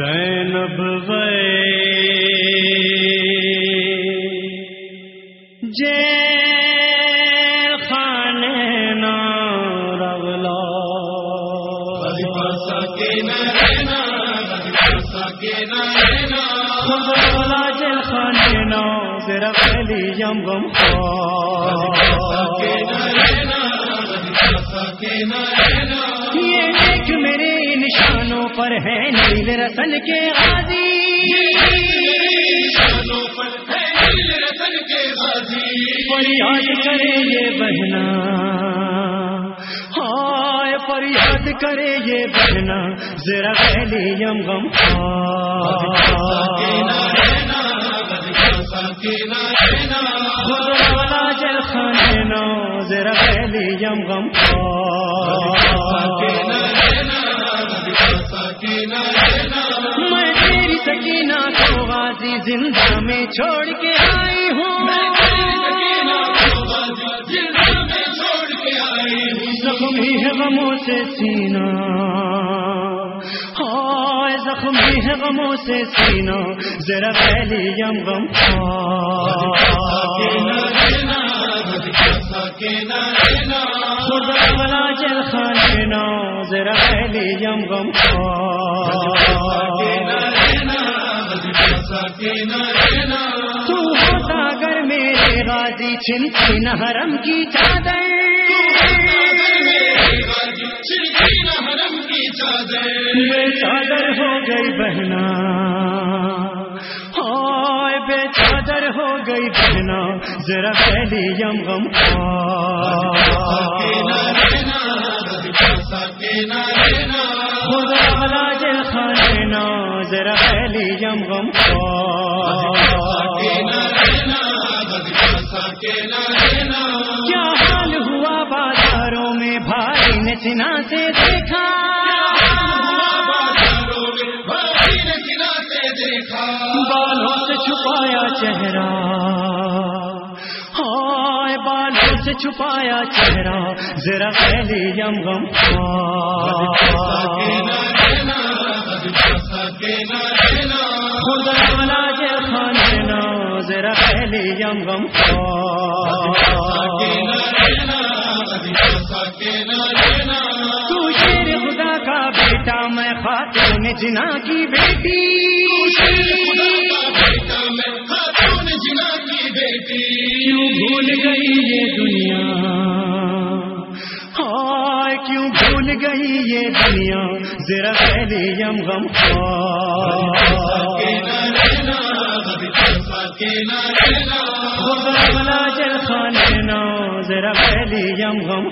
زینب جے خانے نا رغلا خدا جل خانے نا ذرا پہلی یم غم یہ ایک میرے نشانوں پر ہے نیل رسن کے غازی۔ فریاد کرے یہ بہنا۔ ہائے، فریاد کرے یہ بہنا۔ ذرا پہلی یم غم خدا پہلی یم غم میں تیری سکینہ کو غازی زندہ میں چھوڑ کے آئی ہوں۔ زخمی ہے غموں سے سینا۔ ہائے زخمی ہے غموں سے سینا۔ ذرا پہلی یم غم والا جل خانے نا ذرا پہلی یم غم تو ہوتا اگر میرے غازی حرم کی چادر چادر ہو گئی بہنا۔ گئی بہنا ذرا پہلی یم غم خدا والا جل ذرا پہلی یم غم کیا حال ہوا بازاروں میں؟ بھائی نے سنا سے دیکھا۔ چھپایا چہرہ۔ ہائے بالوں سے چھپایا چہرہ۔ ذرا پہلی یم غم خدا والا جے خانے نا۔ ذرا پہلی یم غم تو کا بیٹا میں خاتون جنا کی بیٹی۔ کیوں بھول گئی یہ دنیا؟ ہائے، کیوں بھول گئی یہ دنیا؟ ذرا پہلی یم غم خدا والا جل خانے ذرا پہلی یم غم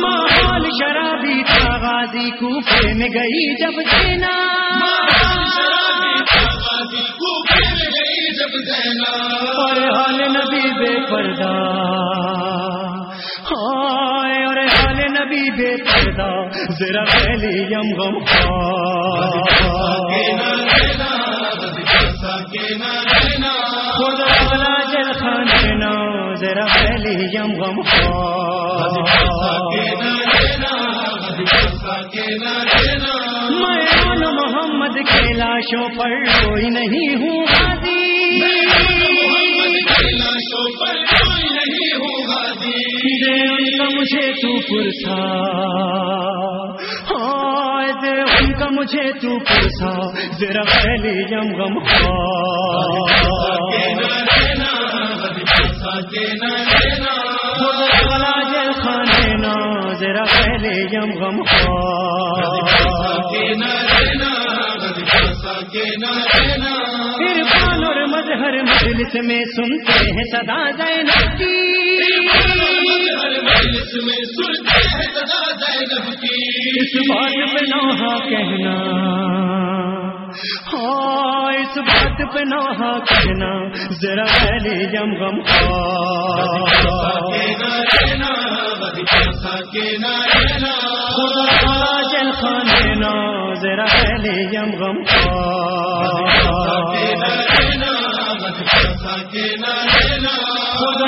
ماحول شرابی تھا، غازی کوفے میں گئی جب سینا اور حال نبی بے پردہ۔ اور حال نبی بے پردہ، ذرا پہلی یم غم خدا غم میں محمد کے لاشوں پر کوئی نہیں ہوں غازی۔ دے ان کا مجھے تو پرسا۔ دے ان کا مجھے تو پرسا۔ ذرا پہلی یم غم جل خانے نا ذرا پہلی یم غم اور مظہر مجلس میں سنتے ہیں صدا زینب کی۔ اس بات پہ کہنا ہاں بات پہ نوحہ کہنا ذرا پہلے یم غم خدا جل خانے نا، ذرا پہلے یم غم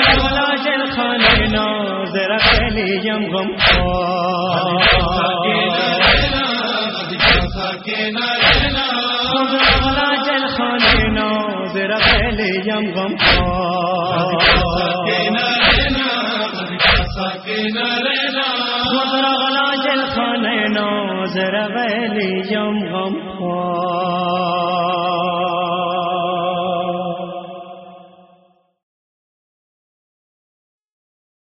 خدا جل خانے نا، ذرا پہلے یم غم خدا جل خانے نا ذرا پہلے یم غم خدا جل خانے نا ذرا پہلے یم غم